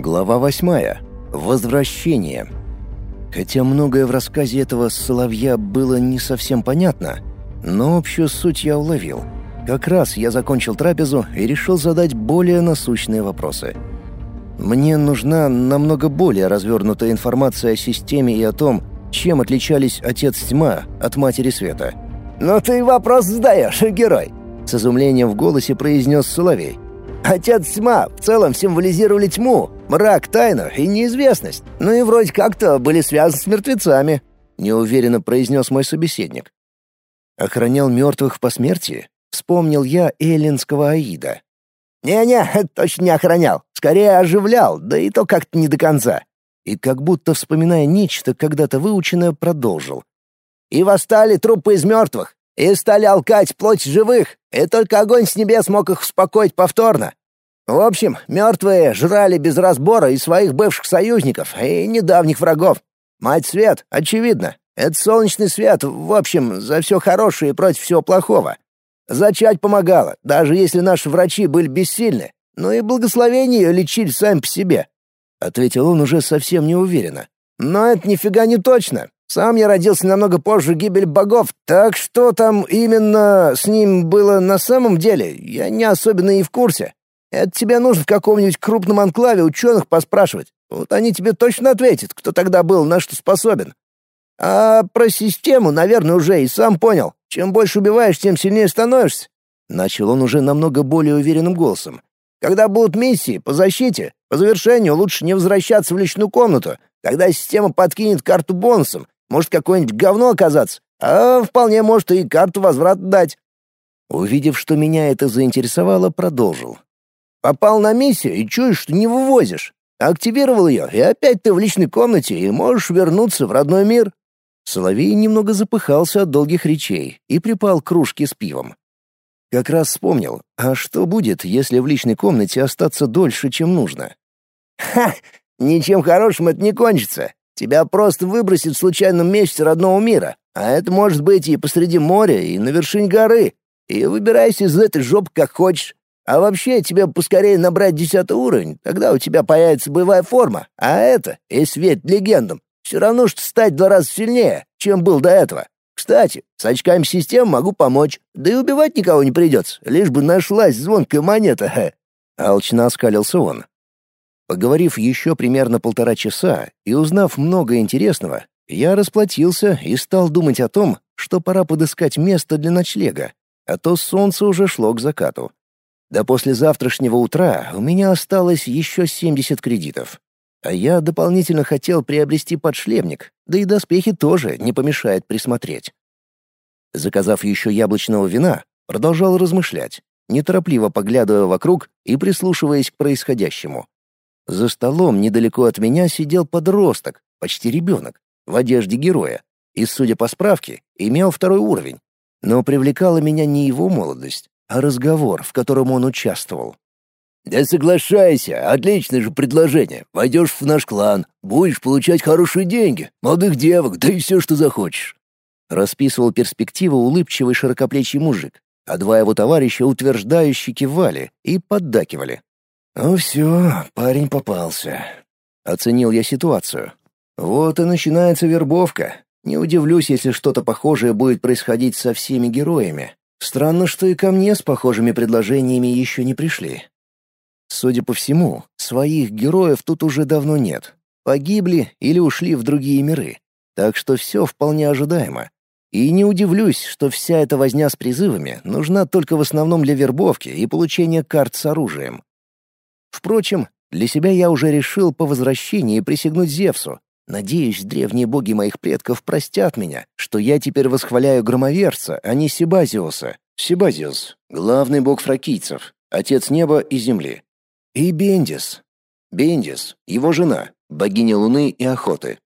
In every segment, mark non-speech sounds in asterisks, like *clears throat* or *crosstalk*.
Глава восьмая. Возвращение. Хотя многое в рассказе этого соловья было не совсем понятно, но общую суть я уловил. Как раз я закончил трапезу и решил задать более насущные вопросы. Мне нужна намного более развернутая информация о системе и о том, чем отличались Отец Тьма от Матери Света. «Ну ты вопрос задаешь, герой!» С изумлением в голосе произнес Соловей. Отец тьма в целом символизировали тьму, мрак, тайну и неизвестность. Ну и вроде как-то были связаны с мертвецами», — неуверенно произнес мой собеседник. «Охранял мертвых по смерти?» — вспомнил я эллинского Аида. «Не-не, *laughs* точно не охранял. Скорее оживлял, да и то как-то не до конца». И как будто, вспоминая нечто, когда-то выученное, продолжил. «И восстали трупы из мертвых и стали алкать плоть живых, и только огонь с небес мог их успокоить повторно. В общем, мертвые жрали без разбора и своих бывших союзников, и недавних врагов. Мать Свет, очевидно, это солнечный свет, в общем, за все хорошее и против всего плохого. Зачать помогало, даже если наши врачи были бессильны, но и благословение ее лечили сами по себе. Ответил он уже совсем неуверенно. Но это нифига не точно. Сам я родился намного позже гибель богов, так что там именно с ним было на самом деле, я не особенно и в курсе. Это тебе нужно в каком-нибудь крупном анклаве ученых поспрашивать. Вот они тебе точно ответят, кто тогда был на что способен. А про систему, наверное, уже и сам понял. Чем больше убиваешь, тем сильнее становишься. Начал он уже намного более уверенным голосом. Когда будут миссии по защите, по завершению лучше не возвращаться в личную комнату. Тогда система подкинет карту бонусом, может, какое-нибудь говно оказаться, а вполне может и карту возврата дать». Увидев, что меня это заинтересовало, продолжил. «Попал на миссию и чуешь, что не вывозишь. Активировал ее, и опять ты в личной комнате и можешь вернуться в родной мир». Соловей немного запыхался от долгих речей и припал к кружке с пивом. Как раз вспомнил, а что будет, если в личной комнате остаться дольше, чем нужно? «Ха! Ничем хорошим это не кончится. Тебя просто выбросит в случайном месте родного мира, а это может быть и посреди моря, и на вершине горы. И выбирайся из этой жопы как хочешь. А вообще, тебе поскорее набрать десятый уровень, тогда у тебя появится боевая форма. А это, если верить легендам, все равно, что стать два раза сильнее, чем был до этого. Кстати, с очками систем могу помочь, да и убивать никого не придется, лишь бы нашлась звонкая монета. Алчно оскалился он. Поговорив еще примерно полтора часа и узнав много интересного, я расплатился и стал думать о том, что пора подыскать место для ночлега, а то солнце уже шло к закату. До послезавтрашнего утра у меня осталось еще 70 кредитов. А я дополнительно хотел приобрести подшлемник, да и доспехи тоже не помешает присмотреть. Заказав еще яблочного вина, продолжал размышлять, неторопливо поглядывая вокруг и прислушиваясь к происходящему. За столом недалеко от меня сидел подросток, почти ребенок, в одежде героя, и, судя по справке, имел второй уровень. Но привлекала меня не его молодость, а разговор, в котором он участвовал. «Да соглашайся, отличное же предложение. Войдешь в наш клан, будешь получать хорошие деньги, молодых девок, да и все, что захочешь». Расписывал перспективу улыбчивый широкоплечий мужик, а два его товарища утверждающе кивали и поддакивали. «Ну все, парень попался». Оценил я ситуацию. Вот и начинается вербовка. Не удивлюсь, если что-то похожее будет происходить со всеми героями. Странно, что и ко мне с похожими предложениями еще не пришли. Судя по всему, своих героев тут уже давно нет. Погибли или ушли в другие миры. Так что все вполне ожидаемо. И не удивлюсь, что вся эта возня с призывами нужна только в основном для вербовки и получения карт с оружием. Впрочем, для себя я уже решил по возвращении присягнуть Зевсу. Надеюсь, древние боги моих предков простят меня, что я теперь восхваляю громоверца, а не Сибазиуса. Сибазиус — главный бог фракийцев, отец неба и земли. И Бендис. Бендис — его жена, богиня луны и охоты.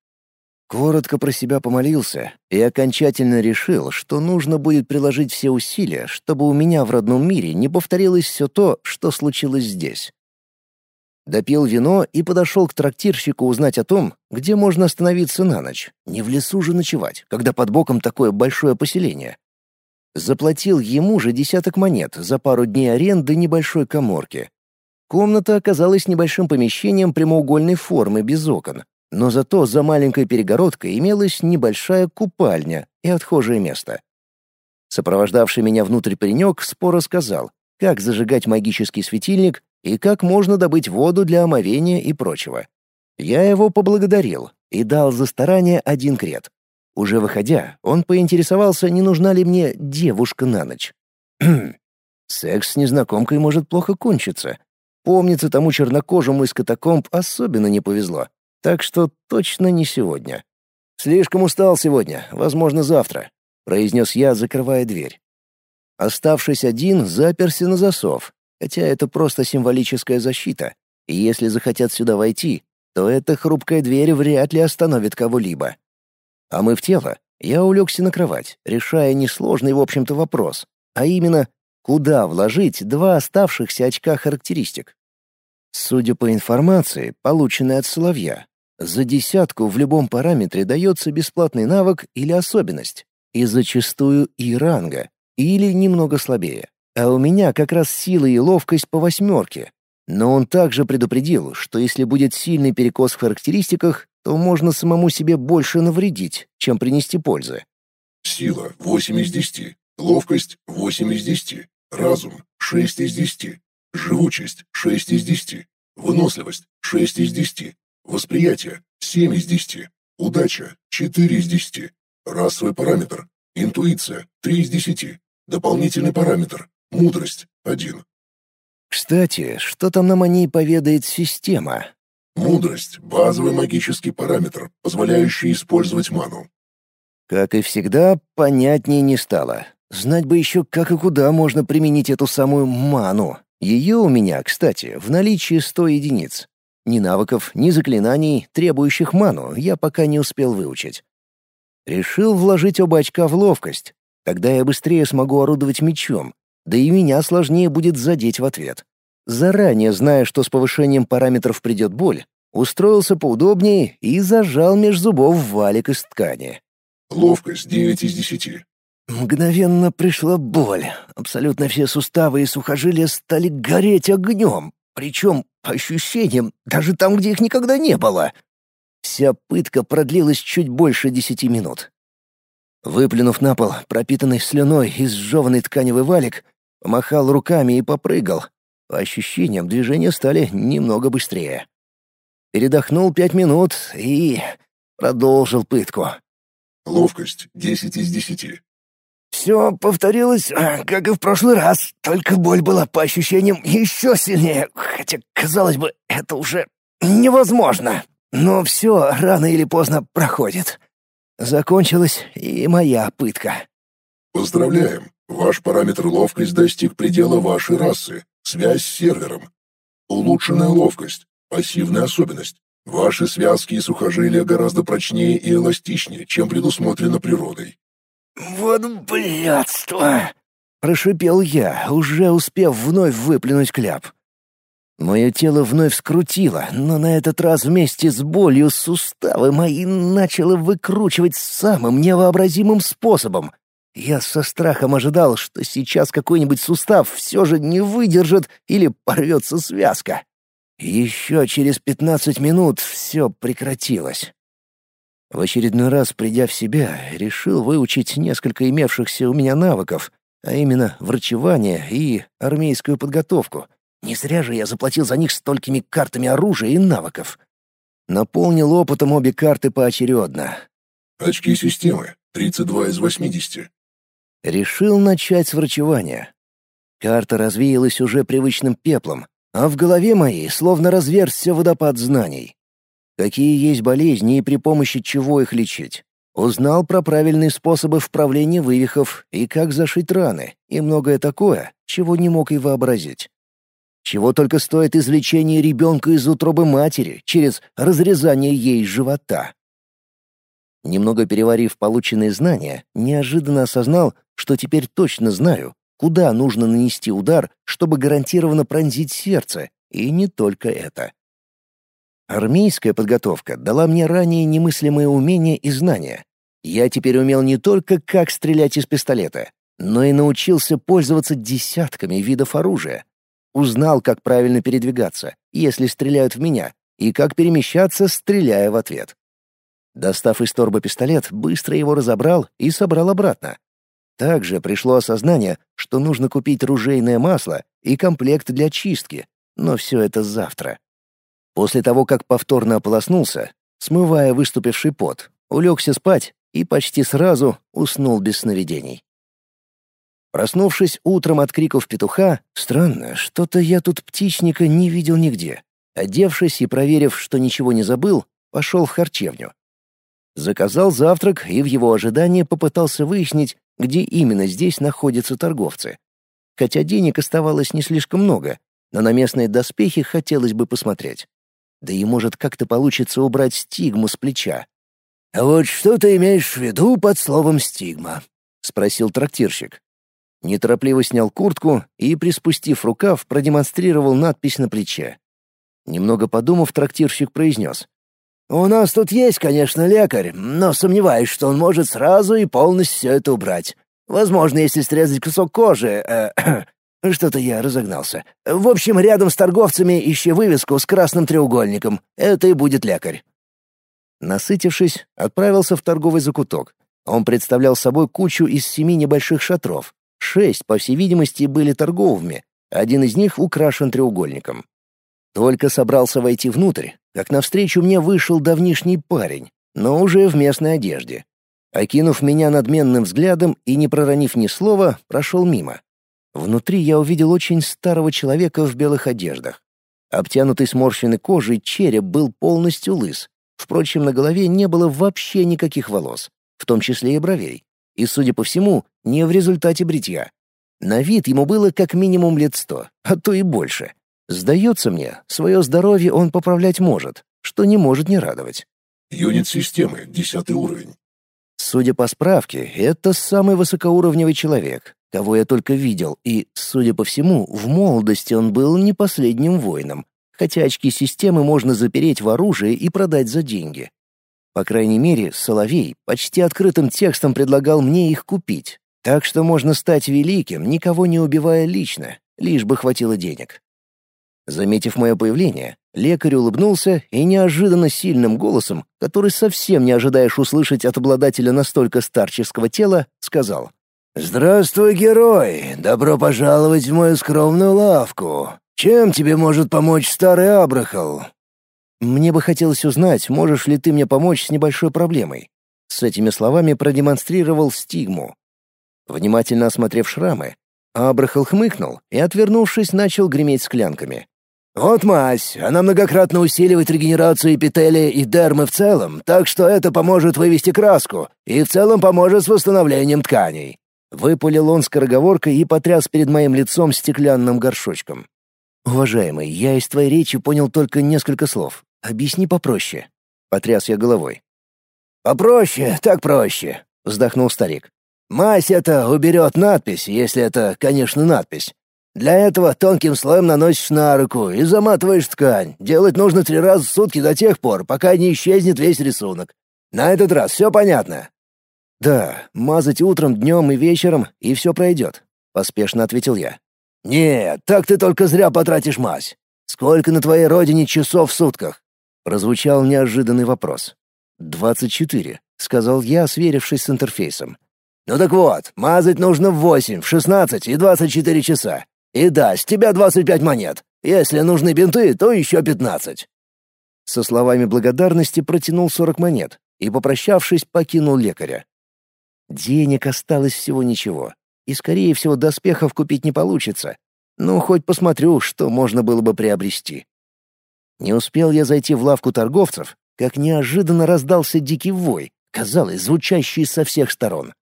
Коротко про себя помолился и окончательно решил, что нужно будет приложить все усилия, чтобы у меня в родном мире не повторилось все то, что случилось здесь. Допил вино и подошел к трактирщику узнать о том, где можно остановиться на ночь. Не в лесу же ночевать, когда под боком такое большое поселение. Заплатил ему же десяток монет за пару дней аренды небольшой коморки. Комната оказалась небольшим помещением прямоугольной формы без окон, но зато за маленькой перегородкой имелась небольшая купальня и отхожее место. Сопровождавший меня внутрь паренек споро сказал, как зажигать магический светильник и как можно добыть воду для омовения и прочего. Я его поблагодарил и дал за старание один крет. Уже выходя, он поинтересовался, не нужна ли мне девушка на ночь. *clears throat* Секс с незнакомкой может плохо кончиться. Помнится, тому чернокожему из катакомб особенно не повезло. Так что точно не сегодня. «Слишком устал сегодня, возможно, завтра», — произнес я, закрывая дверь. Оставшись один, заперся на засов, хотя это просто символическая защита, и если захотят сюда войти, то эта хрупкая дверь вряд ли остановит кого-либо. А мы в тело, я улегся на кровать, решая несложный, в общем-то, вопрос, а именно, куда вложить два оставшихся очка характеристик. Судя по информации, полученной от Соловья, за десятку в любом параметре дается бесплатный навык или особенность, и зачастую и ранга, или немного слабее. А у меня как раз сила и ловкость по восьмерке. Но он также предупредил, что если будет сильный перекос в характеристиках, то можно самому себе больше навредить, чем принести пользы. Сила — 8 из 10, ловкость — 8 из 10, разум — 6 из 10, живучесть — 6 из 10, выносливость — 6 из 10, Восприятие – 7 из 10. Удача – 4 из 10. Расовый параметр – интуиция – 3 из 10. Дополнительный параметр – мудрость – 1. Кстати, что там нам о ней поведает система? Мудрость – базовый магический параметр, позволяющий использовать ману. Как и всегда, понятнее не стало. Знать бы еще, как и куда можно применить эту самую ману. Ее у меня, кстати, в наличии 100 единиц. Ни навыков, ни заклинаний, требующих ману, я пока не успел выучить. Решил вложить оба очка в ловкость. Тогда я быстрее смогу орудовать мечом, да и меня сложнее будет задеть в ответ. Заранее зная, что с повышением параметров придет боль, устроился поудобнее и зажал меж зубов валик из ткани. Ловкость 9 из 10. Мгновенно пришла боль. Абсолютно все суставы и сухожилия стали гореть огнем. Причем, по ощущениям, даже там, где их никогда не было. Вся пытка продлилась чуть больше десяти минут. Выплюнув на пол пропитанный слюной и сжеванный тканевый валик, помахал руками и попрыгал. По ощущениям, движения стали немного быстрее. Передохнул пять минут и продолжил пытку. Ловкость — десять из десяти. Все повторилось, а, как и в прошлый раз, только боль была по ощущениям еще сильнее, хотя, казалось бы, это уже невозможно. Но все рано или поздно проходит. Закончилась и моя пытка. Поздравляем! Ваш параметр ловкость достиг предела вашей расы. Связь с сервером. Улучшенная ловкость. Пассивная особенность. Ваши связки и сухожилия гораздо прочнее и эластичнее, чем предусмотрено природой. «Вот блядство!» — прошипел я, уже успев вновь выплюнуть кляп. Мое тело вновь скрутило, но на этот раз вместе с болью суставы мои начало выкручивать самым невообразимым способом. Я со страхом ожидал, что сейчас какой-нибудь сустав все же не выдержит или порвется связка. Еще через пятнадцать минут все прекратилось. В очередной раз, придя в себя, решил выучить несколько имевшихся у меня навыков, а именно врачевание и армейскую подготовку. Не зря же я заплатил за них столькими картами оружия и навыков. Наполнил опытом обе карты поочередно. Очки системы. 32 из 80. Решил начать с врачевания. Карта развеялась уже привычным пеплом, а в голове моей словно разверзся водопад знаний какие есть болезни и при помощи чего их лечить. Узнал про правильные способы вправления вывихов и как зашить раны, и многое такое, чего не мог и вообразить. Чего только стоит извлечение ребенка из утробы матери через разрезание ей живота. Немного переварив полученные знания, неожиданно осознал, что теперь точно знаю, куда нужно нанести удар, чтобы гарантированно пронзить сердце, и не только это. Армейская подготовка дала мне ранее немыслимые умения и знания. Я теперь умел не только как стрелять из пистолета, но и научился пользоваться десятками видов оружия. узнал, как правильно передвигаться, если стреляют в меня, и как перемещаться, стреляя в ответ. Достав из торбы пистолет, быстро его разобрал и собрал обратно. Также пришло осознание, что нужно купить ружейное масло и комплект для чистки, но все это завтра. После того, как повторно ополоснулся, смывая выступивший пот, улегся спать и почти сразу уснул без сновидений. Проснувшись утром от криков петуха, странно, что-то я тут птичника не видел нигде. Одевшись и проверив, что ничего не забыл, пошел в харчевню. Заказал завтрак и в его ожидании попытался выяснить, где именно здесь находятся торговцы. Хотя денег оставалось не слишком много, но на местные доспехи хотелось бы посмотреть. Да и может как-то получится убрать стигму с плеча. «А вот что ты имеешь в виду под словом «стигма»?» — спросил трактирщик. Неторопливо снял куртку и, приспустив рукав, продемонстрировал надпись на плече. Немного подумав, трактирщик произнес. «У нас тут есть, конечно, лекарь, но сомневаюсь, что он может сразу и полностью все это убрать. Возможно, если срезать кусок кожи... Э, *clears throat* Что-то я разогнался. В общем, рядом с торговцами ищи вывеску с красным треугольником. Это и будет лекарь». Насытившись, отправился в торговый закуток. Он представлял собой кучу из семи небольших шатров. Шесть, по всей видимости, были торговыми. Один из них украшен треугольником. Только собрался войти внутрь, как навстречу мне вышел давнишний парень, но уже в местной одежде. Окинув меня надменным взглядом и не проронив ни слова, прошел мимо. Внутри я увидел очень старого человека в белых одеждах. Обтянутый сморщенной кожей череп был полностью лыс. Впрочем, на голове не было вообще никаких волос, в том числе и бровей. И, судя по всему, не в результате бритья. На вид ему было как минимум лет сто, а то и больше. Сдается мне, свое здоровье он поправлять может, что не может не радовать. Юнит системы, десятый уровень. Судя по справке, это самый высокоуровневый человек, кого я только видел, и, судя по всему, в молодости он был не последним воином, хотя очки системы можно запереть в оружие и продать за деньги. По крайней мере, Соловей почти открытым текстом предлагал мне их купить, так что можно стать великим, никого не убивая лично, лишь бы хватило денег. Заметив мое появление, лекарь улыбнулся и неожиданно сильным голосом, который совсем не ожидаешь услышать от обладателя настолько старческого тела, сказал. «Здравствуй, герой! Добро пожаловать в мою скромную лавку! Чем тебе может помочь старый Абрахал?» «Мне бы хотелось узнать, можешь ли ты мне помочь с небольшой проблемой». С этими словами продемонстрировал стигму. Внимательно осмотрев шрамы, Абрахал хмыкнул и, отвернувшись, начал греметь склянками. «Вот мазь, она многократно усиливает регенерацию эпителия и дермы в целом, так что это поможет вывести краску и в целом поможет с восстановлением тканей». Выпалил он скороговоркой и потряс перед моим лицом стеклянным горшочком. «Уважаемый, я из твоей речи понял только несколько слов. Объясни попроще». Потряс я головой. «Попроще, так проще», — вздохнул старик. «Мазь это уберет надпись, если это, конечно, надпись. Для этого тонким слоем наносишь на руку и заматываешь ткань. Делать нужно три раза в сутки до тех пор, пока не исчезнет весь рисунок. На этот раз все понятно?» «Да, мазать утром, днем и вечером, и все пройдет», — поспешно ответил я. «Нет, так ты только зря потратишь мазь. Сколько на твоей родине часов в сутках?» Прозвучал неожиданный вопрос. «Двадцать четыре», — сказал я, сверившись с интерфейсом. «Ну так вот, мазать нужно в восемь, в шестнадцать и двадцать четыре часа. И да, с тебя двадцать пять монет. Если нужны бинты, то еще пятнадцать». Со словами благодарности протянул сорок монет и, попрощавшись, покинул лекаря. Денег осталось всего ничего, и, скорее всего, доспехов купить не получится. Ну, хоть посмотрю, что можно было бы приобрести. Не успел я зайти в лавку торговцев, как неожиданно раздался дикий вой, казалось, звучащий со всех сторон.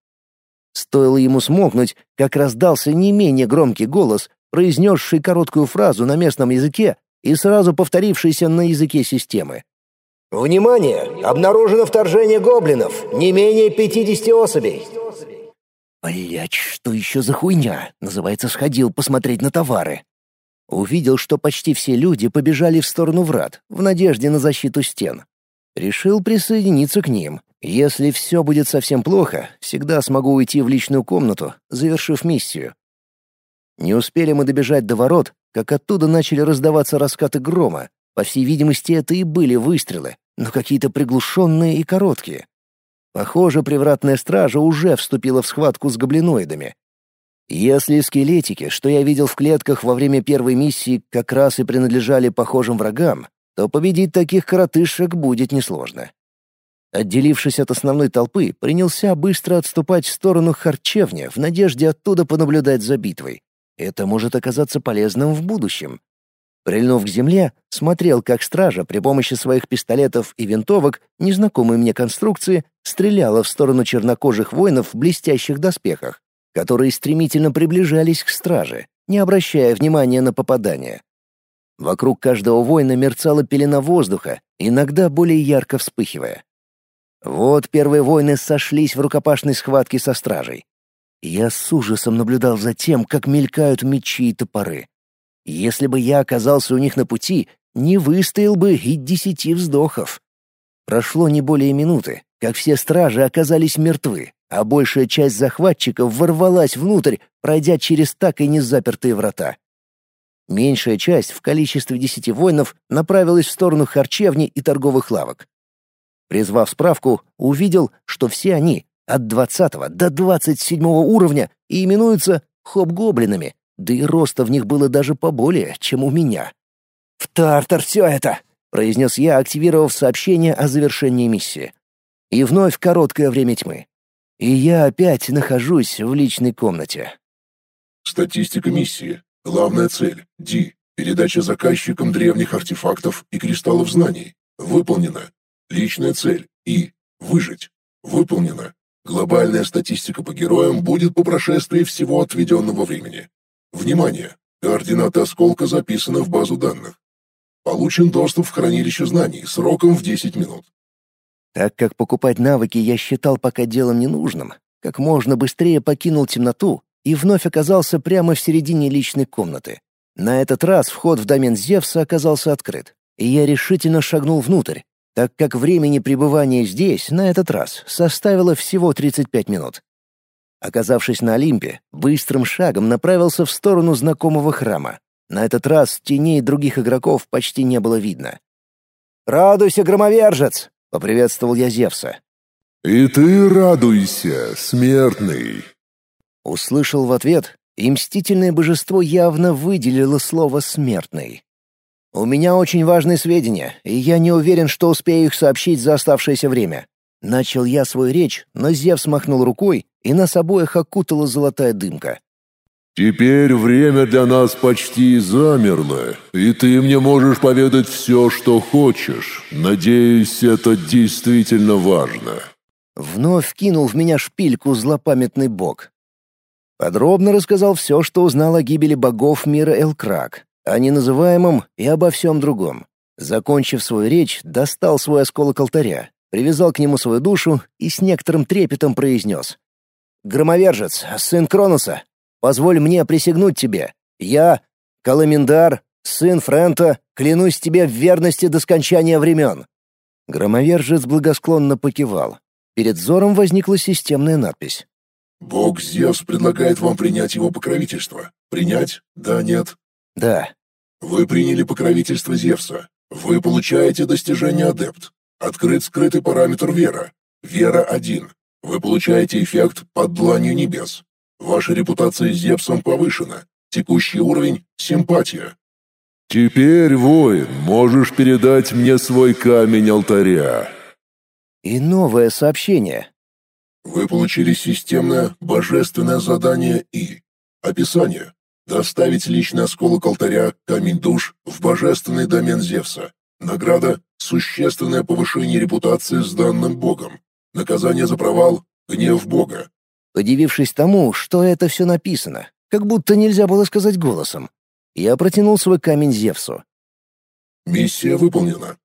Стоило ему смолкнуть, как раздался не менее громкий голос, произнесший короткую фразу на местном языке и сразу повторившийся на языке системы. «Внимание! Обнаружено вторжение гоблинов! Не менее пятидесяти особей!» Блять, что еще за хуйня? Называется, сходил посмотреть на товары. Увидел, что почти все люди побежали в сторону врат, в надежде на защиту стен. Решил присоединиться к ним. Если все будет совсем плохо, всегда смогу уйти в личную комнату, завершив миссию. Не успели мы добежать до ворот, как оттуда начали раздаваться раскаты грома. По всей видимости, это и были выстрелы, но какие-то приглушенные и короткие. Похоже, привратная стража уже вступила в схватку с гоблиноидами. Если скелетики, что я видел в клетках во время первой миссии, как раз и принадлежали похожим врагам, то победить таких коротышек будет несложно. Отделившись от основной толпы, принялся быстро отступать в сторону харчевни в надежде оттуда понаблюдать за битвой. Это может оказаться полезным в будущем. Прильнув к земле, смотрел, как стража при помощи своих пистолетов и винтовок, незнакомой мне конструкции, стреляла в сторону чернокожих воинов в блестящих доспехах, которые стремительно приближались к страже, не обращая внимания на попадания. Вокруг каждого воина мерцала пелена воздуха, иногда более ярко вспыхивая. Вот первые воины сошлись в рукопашной схватке со стражей. Я с ужасом наблюдал за тем, как мелькают мечи и топоры. Если бы я оказался у них на пути, не выстоял бы и десяти вздохов. Прошло не более минуты, как все стражи оказались мертвы, а большая часть захватчиков ворвалась внутрь, пройдя через так и не запертые врата. Меньшая часть в количестве десяти воинов направилась в сторону харчевни и торговых лавок. Призвав справку, увидел, что все они от 20 до 27 уровня и именуются хоб-гоблинами, да и роста в них было даже поболее, чем у меня. «В Тартар все это!» — произнес я, активировав сообщение о завершении миссии. И вновь короткое время тьмы. И я опять нахожусь в личной комнате. Статистика миссии. Главная цель — Ди. Передача заказчикам древних артефактов и кристаллов знаний. Выполнена. Личная цель — И. Выжить. Выполнена. Глобальная статистика по героям будет по прошествии всего отведенного времени. Внимание! Координаты осколка записаны в базу данных. Получен доступ в хранилище знаний сроком в 10 минут. Так как покупать навыки я считал пока делом ненужным, как можно быстрее покинул темноту и вновь оказался прямо в середине личной комнаты. На этот раз вход в домен Зевса оказался открыт, и я решительно шагнул внутрь, так как времени пребывания здесь на этот раз составило всего 35 минут. Оказавшись на Олимпе, быстрым шагом направился в сторону знакомого храма. На этот раз теней других игроков почти не было видно. «Радуйся, громовержец!» — поприветствовал я Зевса. «И ты радуйся, смертный!» Услышал в ответ, и мстительное божество явно выделило слово «смертный». «У меня очень важные сведения, и я не уверен, что успею их сообщить за оставшееся время». Начал я свою речь, но Зевс махнул рукой, и нас обоих окутала золотая дымка. «Теперь время для нас почти замерло, и ты мне можешь поведать все, что хочешь. Надеюсь, это действительно важно». Вновь кинул в меня шпильку злопамятный бог. Подробно рассказал все, что узнал о гибели богов мира Элкрак, о неназываемом и обо всем другом. Закончив свою речь, достал свой осколок алтаря, привязал к нему свою душу и с некоторым трепетом произнес. «Громовержец, сын Кроноса, позволь мне присягнуть тебе. Я, Каламиндар, сын Френта, клянусь тебе в верности до скончания времен». Громовержец благосклонно покивал. Перед взором возникла системная надпись. «Бог Зевс предлагает вам принять его покровительство. Принять? Да, нет?» «Да». «Вы приняли покровительство Зевса. Вы получаете достижение адепт. Открыт скрытый параметр вера. Вера 1. Вы получаете эффект под дланью небес. Ваша репутация с Зевсом повышена. Текущий уровень — симпатия. Теперь, воин, можешь передать мне свой камень алтаря. И новое сообщение. Вы получили системное божественное задание И. Описание. Доставить личный осколок алтаря, камень душ, в божественный домен Зевса. Награда – существенное повышение репутации с данным богом. Наказание за провал — гнев Бога. Удивившись тому, что это все написано, как будто нельзя было сказать голосом, я протянул свой камень Зевсу. Миссия выполнена.